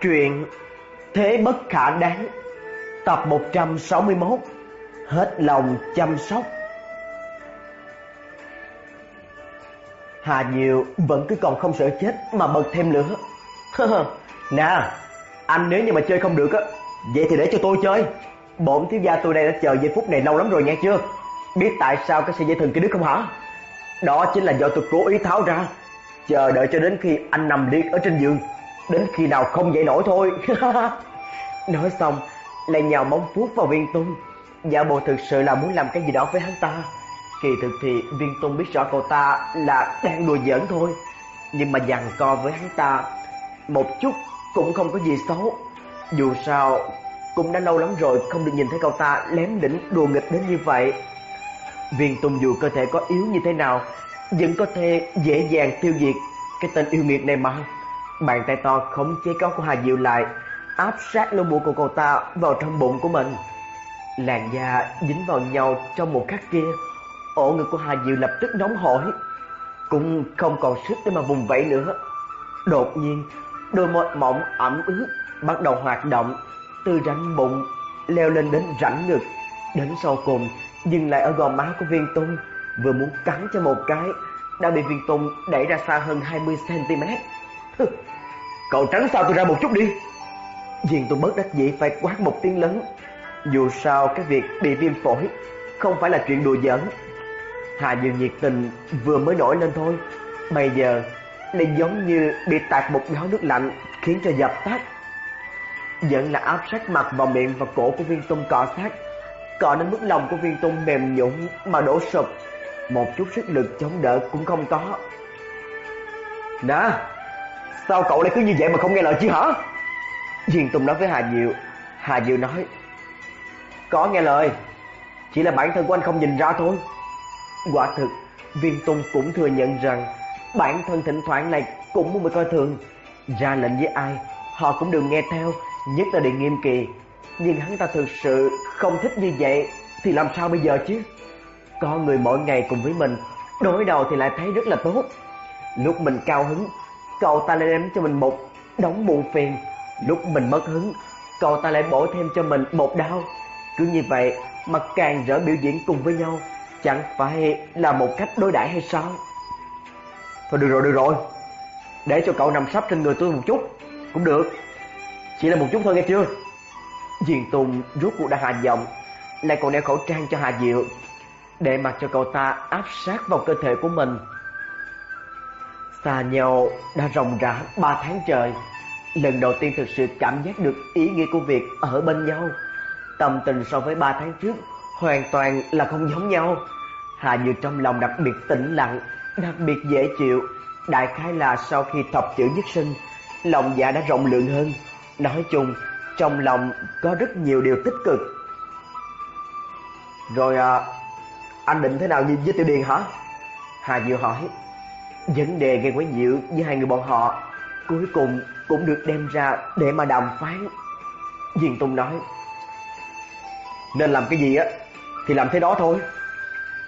chuyện Thế bất khả đáng, Tập 161 Hết lòng chăm sóc. Hà Diệu vẫn cứ còn không sợ chết mà bật thêm lửa. Nè, Anh nếu như mà chơi không được á, Vậy thì để cho tôi chơi. Bổn thiếu gia tôi đây đã chờ giây phút này lâu lắm rồi nghe chưa? Biết tại sao cái sợi dây thần kia đứt không hả? Đó chính là do tôi cố ý tháo ra, Chờ đợi cho đến khi anh nằm liệt ở trên giường. Đến khi nào không dậy nổi thôi. Nói xong, Lại nhào móng vuốt vào viên tung Giả bộ thực sự là muốn làm cái gì đó với hắn ta. Kỳ thực thì viên tung biết rõ cậu ta là đang đùa giỡn thôi. Nhưng mà dằn co với hắn ta, Một chút cũng không có gì xấu. Dù sao, cũng đã lâu lắm rồi không được nhìn thấy cậu ta lém đỉnh đùa nghịch đến như vậy. Viên tung dù cơ thể có yếu như thế nào, Vẫn có thể dễ dàng tiêu diệt cái tên yêu nghiệt này mà. Bàn tay to khống chế con của Hà Diệu lại, Áp sát lỗ mũi của cậu ta vào trong bụng của mình. Làn da dính vào nhau trong một khắc kia, Ổ ngực của Hà Diệu lập tức nóng hổi, Cũng không còn sức để mà vùng vẫy nữa. Đột nhiên, Đôi môi mỏng ẩm ướt Bắt đầu hoạt động, Từ rãnh bụng leo lên đến rãnh ngực. Đến sau cùng, Dừng lại ở gò má của viên tung Vừa muốn cắn cho một cái, Đã bị viên tung đẩy ra xa hơn 20cm Cậu tránh xa tôi ra một chút đi. Viên tung bất đắc dĩ phải quát một tiếng lớn. Dù sao cái việc bị viêm phổi Không phải là chuyện đùa giỡn. Hà Dương nhiệt tình vừa mới nổi lên thôi. Bây giờ lại giống như bị tạt một gáo nước lạnh Khiến cho dập tắt. Vẫn là áp sát mặt vào miệng và cổ của viên tung cọ sát. Cọ đến mức lòng của viên tung mềm nhũn mà đổ sụp. Một chút sức lực chống đỡ cũng không có. Nè Sao cậu lại cứ như vậy mà không nghe lời chứ hả? Viên Tùng nói với Hà Diệu. Hà Diệu nói, Có nghe lời, Chỉ là bản thân của anh không nhìn ra thôi. Quả thực, Viên Tùng cũng thừa nhận rằng Bản thân thỉnh thoảng này cũng muốn bị coi thường. Ra lệnh với ai, Họ cũng đừng nghe theo, Nhất là Điện Nghiêm Kỳ. Nhưng hắn ta thực sự không thích như vậy, Thì làm sao bây giờ chứ? Có người mỗi ngày cùng với mình, Đối đầu thì lại thấy rất là tốt. Lúc mình cao hứng Cậu ta lại đem cho mình một đống buồn phiền. Lúc mình mất hứng Cậu ta lại bổ thêm cho mình một đau. Cứ như vậy mà càng rỡ biểu diễn cùng với nhau, Chẳng phải là một cách đối đãi hay sao? Thôi được rồi được rồi. Để cho cậu nằm sấp trên người tôi một chút, Cũng được. Chỉ là một chút thôi, nghe chưa? Diền Tùng rút cuộc đã hạ giọng, Lại còn đeo khẩu trang cho Hà Diệu, Để mặc cho cậu ta áp sát vào cơ thể của mình. Xa nhau đã ròng rã ba tháng trời. Lần đầu tiên thực sự cảm giác được ý nghĩa của việc ở bên nhau. Tâm tình so với ba tháng trước Hoàn toàn là không giống nhau. Hà Như trong lòng đặc biệt tĩnh lặng Đặc biệt dễ chịu. Đại khái là sau khi thập chữ nhất sinh Lòng dạ đã rộng lượng hơn. Nói chung Trong lòng có rất nhiều điều tích cực. Rồi à, Anh định thế nào với Tiểu Điền hả? Hà Diệu hỏi. Vấn đề gây quấy nhiễu với hai người bọn họ Cuối cùng cũng được đem ra để mà đàm phán. Diên Tùng nói, Nên làm cái gì á, Thì làm thế đó thôi.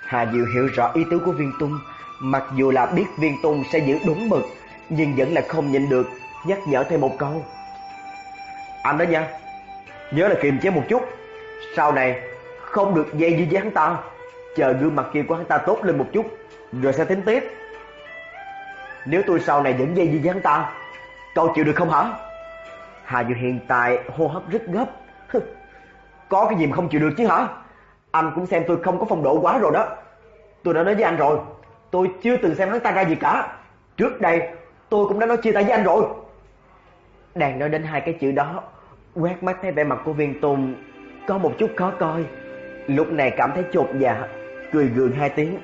Hà Diệu hiểu rõ ý tứ của Viên Tung Mặc dù là biết Viên Tung sẽ giữ đúng mực, Nhưng vẫn là không nhịn được Nhắc nhở thêm một câu. Anh đó nha, Nhớ là kiềm chế một chút. Sau này không được dây dưa với hắn ta. Chờ gương mặt kia của hắn ta tốt lên một chút, Rồi sẽ tính tiếp nếu tôi sau này vẫn dây dưa với hắn ta, Cậu chịu được không hả? Hà Dược hiện tại hô hấp rất gấp. Có cái gì mà không chịu được chứ hả? Anh cũng xem tôi không có phong độ quá rồi đó. Tôi đã nói với anh rồi, Tôi chưa từng xem hắn ta ra gì cả. Trước đây, tôi cũng đã nói chia tay với anh rồi. Đang nói đến hai cái chữ đó, Quét mắt thấy vẻ mặt của viên tùng Có một chút khó coi. Lúc này cảm thấy chột dạ Cười gượng hai tiếng.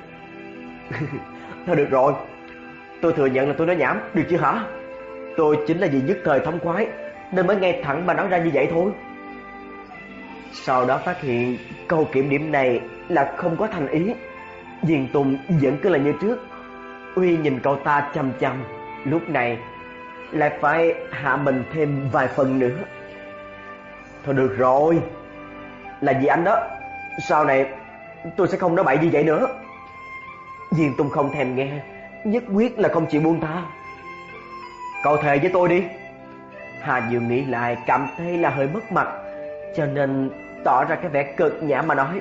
Thôi được rồi Tôi thừa nhận là tôi nói nhảm, được chưa hả? Tôi chính là vì nhất thời thông khoái Nên mới nghe thẳng mà nói ra như vậy thôi. Sau đó phát hiện câu kiểm điểm này là không có thành ý. Diền Tùng vẫn cứ là như trước Uy nhìn cậu ta chăm chăm Lúc này lại phải hạ mình thêm vài phần nữa. Thôi được rồi Là vì anh đó. Sau này tôi sẽ không nói bậy như vậy nữa. Diền Tùng không thèm nghe nhất quyết là không chịu buông tha. Cậu thề với tôi đi. Hà Dương nghĩ lại cảm thấy là hơi mất mặt, cho nên tỏ ra cái vẻ cực nhã mà nói.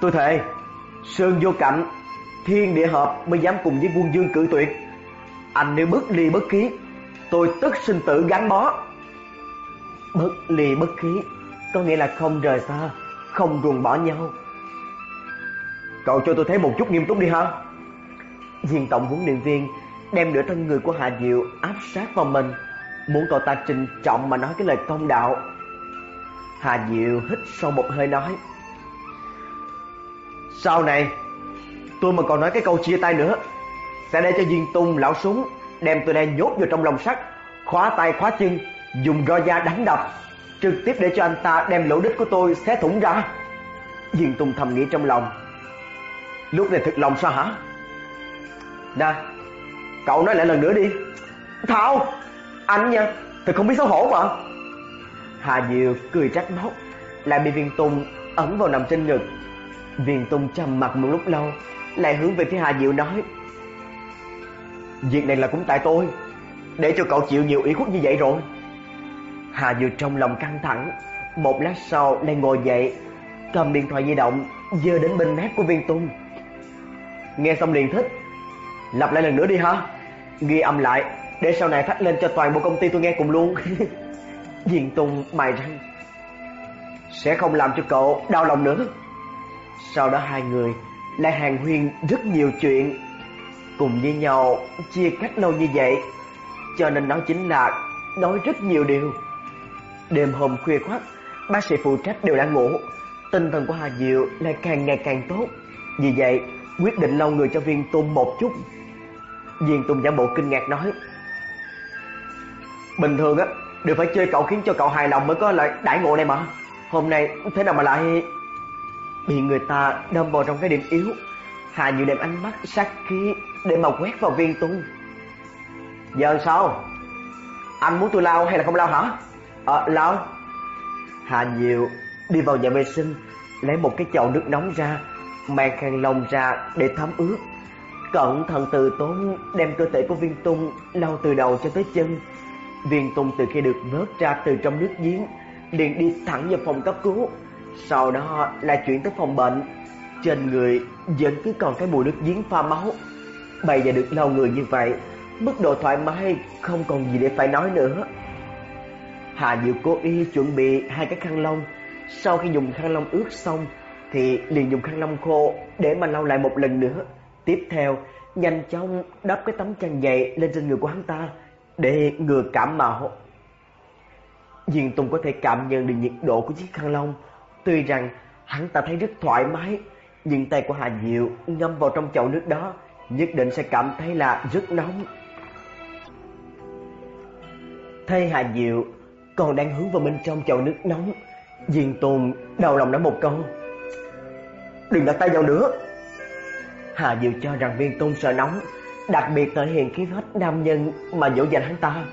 Tôi thề, Sơn vô cạnh, thiên địa hợp mới dám cùng với quân dương cử tuyệt. Anh nếu bất ly bất khí, tôi tức sinh tử gắn bó. Bất ly bất khí có nghĩa là không rời xa, không ruồng bỏ nhau. Cậu cho tôi thấy một chút nghiêm túc đi ha. Viên tổng huấn luyện viên đem nửa thân người của Hà Diệu áp sát vào mình, muốn cậu ta trình trọng mà nói cái lời công đạo. Hà Diệu hít sâu một hơi nói: "Sau này tôi mà còn nói cái câu chia tay nữa, sẽ để cho Diên Tung lão súng đem tôi đây nhốt vào trong lồng sắt, khóa tay khóa chân, dùng roi da đánh đập, trực tiếp để cho anh ta đem lỗ đít của tôi xé thủng ra." Diên Tung thầm nghĩ trong lòng. Lúc này thực lòng sao hả? Nè, cậu nói lại lần nữa đi. Thảo, anh nha, thật không biết xấu hổ mà. Hà Diệu cười trách móc, lại bị Viên Tùng ẩn vào nằm trên ngực. Viên Tùng trầm mặt một lúc lâu, lại hướng về phía Hà Diệu nói: "Việc này là cũng tại tôi, để cho cậu chịu nhiều ủy khuất như vậy rồi." Hà Diệu trong lòng căng thẳng, một lát sau lại ngồi dậy, cầm điện thoại di động giơ đến bên mép của Viên Tùng. Nghe xong liền thích, lặp lại lần nữa đi ha, ghi âm lại để sau này phát lên cho toàn bộ công ty tôi nghe cùng luôn. Diên Tùng mày răng, sẽ không làm cho cậu đau lòng nữa. Sau đó hai người lại hàng huyên rất nhiều chuyện, cùng với nhau chia cách lâu như vậy, cho nên nó chính là nói rất nhiều điều. Đêm hôm khuya khoắt, bác sĩ phụ trách đều đã ngủ, tinh thần của Hà Diệu lại càng ngày càng tốt. Vì vậy, quyết định lau người cho Viên Tùng một chút. Viên Tùng giả bộ kinh ngạc nói: "Bình thường á, đều phải chơi cậu khiến cho cậu hài lòng mới có lại đãi ngộ này mà. Hôm nay thế nào mà lại bị người ta đâm vào trong cái điểm yếu?" Hà nhiều đem ánh mắt sát khí để mà quét vào Viên Tùng. "Giờ sao? Anh muốn tôi lau hay là không lau hả?" "Ờ, lau." Hà nhiều đi vào nhà vệ sinh, lấy một cái chậu nước nóng ra, mang khăn lông ra để thấm ướt. Cẩn thận từ tốn đem cơ thể của Viên Tung lau từ đầu cho tới chân. Viên Tung từ khi được vớt ra từ trong nước giếng, liền đi thẳng vào phòng cấp cứu. Sau đó lại chuyển tới phòng bệnh. Trên người vẫn cứ còn cái mùi nước giếng pha máu. Bây giờ được lau người như vậy, mức độ thoải mái không còn gì để phải nói nữa. Hà Diệu cố ý chuẩn bị hai cái khăn lông sau khi dùng khăn lông ướt xong thì liền dùng khăn lông khô để mà lau lại một lần nữa. Tiếp theo, nhanh chóng đắp cái tấm chăn dày lên trên người của hắn ta để ngừa cảm mạo. Diên Tùng có thể cảm nhận được nhiệt độ của chiếc khăn lông. Tuy rằng hắn ta thấy rất thoải mái, nhưng tay của Hà Diệu ngâm vào trong chậu nước đó nhất định sẽ cảm thấy là rất nóng. Thấy Hà Diệu còn đang hướng vào bên trong chậu nước nóng, Diên Tùng đầu lòng nói một câu. Đừng đặt tay vào nữa. Hà Diệu cho rằng Viên Tôn sợ nóng, đặc biệt thể hiện khí phách nam nhân mà dỗ dành hắn ta.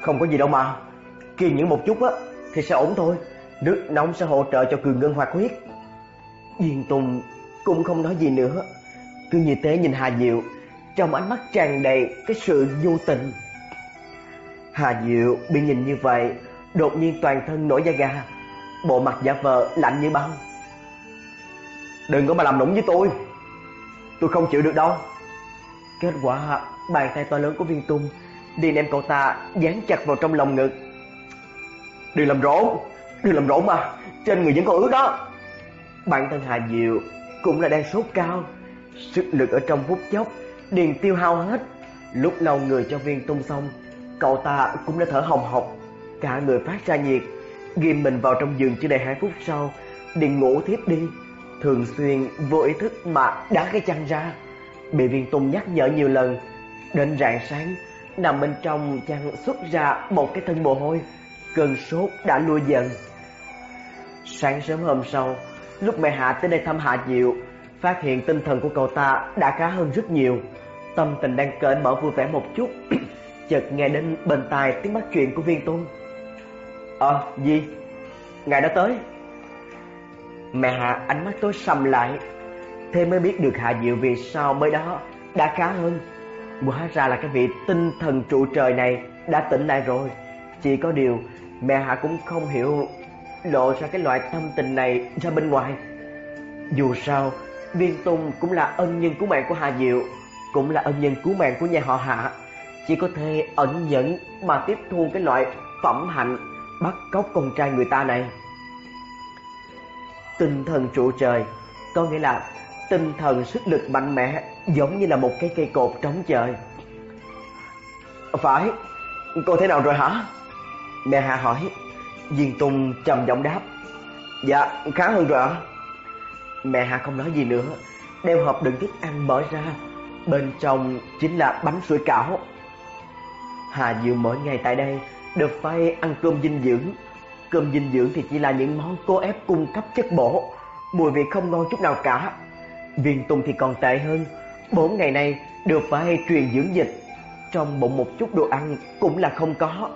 Không có gì đâu mà, kiên nhẫn một chút á thì sẽ ổn thôi, nước nóng sẽ hỗ trợ cho cường ngân hoạt huyết. Viên Tùng cũng không nói gì nữa, cứ như thế nhìn Hà Diệu, trong ánh mắt tràn đầy cái sự nhu tình. Hà Diệu bị nhìn như vậy, đột nhiên toàn thân nổi da gà, bộ mặt giả vờ lạnh như băng. Đừng có mà làm nũng với tôi, tôi không chịu được đâu. Kết quả bàn tay to lớn của Viên Tung liền đem cậu ta dán chặt vào trong lòng ngực. Đừng làm rộn, đừng làm rộn mà, trên người vẫn còn ướt đó. Bản thân Hà Diệu cũng là đang sốt cao, sức lực ở trong phút chốc liền tiêu hao hết. Lúc lau người cho Viên Tung xong, cậu ta cũng đã thở hồng hộc, cả người phát ra nhiệt, ghim mình vào trong giường chưa đầy hai phút sau, liền ngủ thiếp đi, thường xuyên vô ý thức mà đá cái chăn ra. Bị Viên Tùng nhắc nhở nhiều lần, đến rạng sáng, nằm bên trong chăn xuất ra một cái thân mồ hôi, cơn sốt đã lui dần. Sáng sớm hôm sau, lúc mẹ Hạ tới đây thăm Hạ Diệu, phát hiện tinh thần của cậu ta đã khá hơn rất nhiều. Tâm tình đang cởi mở vui vẻ một chút, chợt nghe đến bên tai tiếng bắt chuyện của Viên Tôn. Ờ, gì? Ngài đã tới. Mẹ Hạ ánh mắt tối sầm lại, thế mới biết được Hạ Diệu vì sao mới đó đã khá hơn. Hóa ra là cái vị tinh thần trụ trời này đã tỉnh lại rồi. Chỉ có điều mẹ Hạ cũng không hiểu lộ ra cái loại tâm tình này ra bên ngoài. Dù sao, Viên Tùng cũng là ân nhân cứu mạng của Hà Diệu, cũng là ân nhân cứu mạng của nhà họ Hạ. Chỉ có thể ẩn nhẫn mà tiếp thu cái loại phẩm hạnh bắt cóc con trai người ta này. Tinh thần trụ trời có nghĩa là tinh thần sức lực mạnh mẽ giống như là một cái cây cột trống trời. Phải, cô thế nào rồi hả? Mẹ Hà hỏi. Diên Tùng trầm giọng đáp. Dạ, khá hơn rồi ạ. Mẹ Hà không nói gì nữa, Đeo hộp đựng thức ăn mở ra. Bên trong chính là bánh sủi cảo. Hà Diệu mỗi ngày tại đây được phải ăn cơm dinh dưỡng. Cơm dinh dưỡng thì chỉ là những món cô ép cung cấp chất bổ, mùi vị không ngon chút nào cả. Viên Tùng thì còn tệ hơn, bốn ngày nay được phải truyền dưỡng dịch, trong bụng một chút đồ ăn cũng là không có.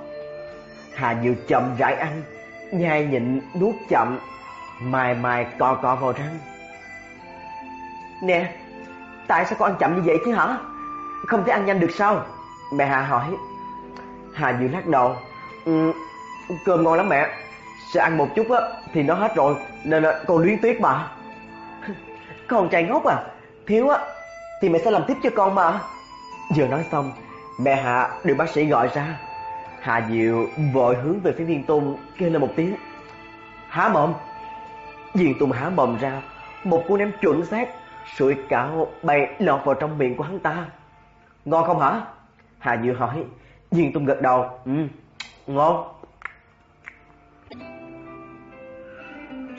Hà Diệu chậm rãi ăn, nhai nhịn nuốt chậm, mài mài cọ cọ vào răng. Nè, tại sao con ăn chậm như vậy chứ hả? Không thể ăn nhanh được sao? Mẹ Hà hỏi. Hà Diệu lắc đầu. Ừ, cơm ngon lắm mẹ. Sẽ ăn một chút á thì nó hết rồi, nên là con luyến tiếc mà. Con trai ngốc à, thiếu á thì mẹ sẽ làm tiếp cho con mà. Vừa nói xong, mẹ Hạ được bác sĩ gọi ra. Hà Diệu vội hướng về phía Viên Tùng kêu lên một tiếng. Há mồm. Viên Tùng há mồm ra, một cú ném chuẩn xác, sủi cảo bay lọt vào trong miệng của hắn ta. Ngon không hả? Hà Diệu hỏi. Viên Tùng gật đầu. Ừ, ngon.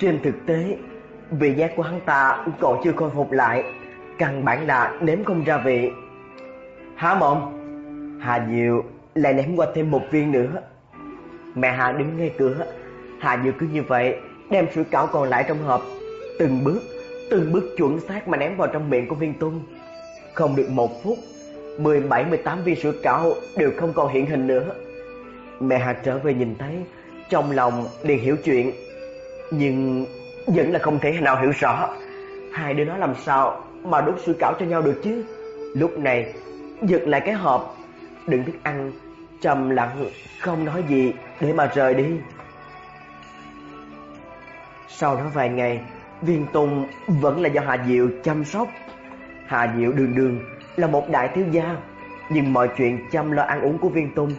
Trên thực tế, vị giác của hắn ta còn chưa khôi phục lại, căn bản là nếm không ra vị. Há mộng Hà Diệu lại ném qua thêm một viên nữa. Mẹ Hà đứng ngay cửa, Hà Diệu cứ như vậy đem sủi cảo còn lại trong hộp, từng bước, từng bước chuẩn xác mà ném vào trong miệng của Viên Tung. Không được một phút, 17 18 viên sủi cảo đều không còn hiện hình nữa. Mẹ Hà trở về nhìn thấy, trong lòng liền hiểu chuyện, nhưng vẫn là không thể nào hiểu rõ hai đứa nó làm sao mà đốt sủi cảo cho nhau được chứ. Lúc này, giật lại cái hộp đựng thức ăn, trầm lặng không nói gì để mà rời đi. Sau đó vài ngày, Viên Tùng vẫn là do Hà Diệu chăm sóc. Hà Diệu đường đường là một đại thiếu gia, nhưng mọi chuyện chăm lo ăn uống của Viên Tùng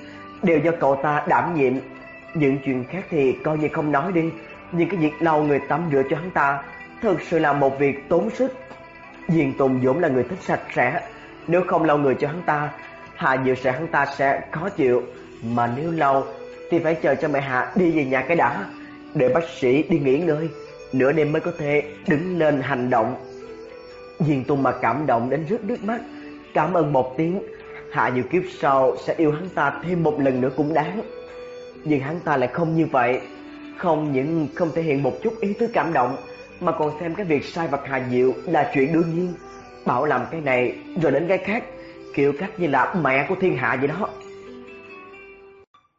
đều do cậu ta đảm nhiệm. Những chuyện khác thì coi như không nói đi, nhưng cái việc lau người tắm rửa cho hắn ta thực sự là một việc tốn sức. Diên Tùng vốn là người thích sạch sẽ, nếu không lau người cho hắn ta Hạ Diệu sẽ hắn ta sẽ khó chịu, mà nếu lau thì phải chờ cho mẹ Hạ đi về nhà cái đã, để bác sĩ đi nghỉ ngơi, nửa đêm mới có thể đứng lên hành động. Diên Tùng mà cảm động đến rớt nước mắt, cảm ơn một tiếng, Hạ Diệu kiếp sau sẽ yêu hắn ta thêm một lần nữa cũng đáng. Nhưng hắn ta lại không như vậy, không những không thể hiện một chút ý tứ cảm động, mà còn xem cái việc sai vật Hà Diệu là chuyện đương nhiên, bảo làm cái này rồi đến cái khác kiểu cách như là mẹ của thiên hạ vậy đó.